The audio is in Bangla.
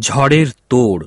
ঝড়ের তোড়।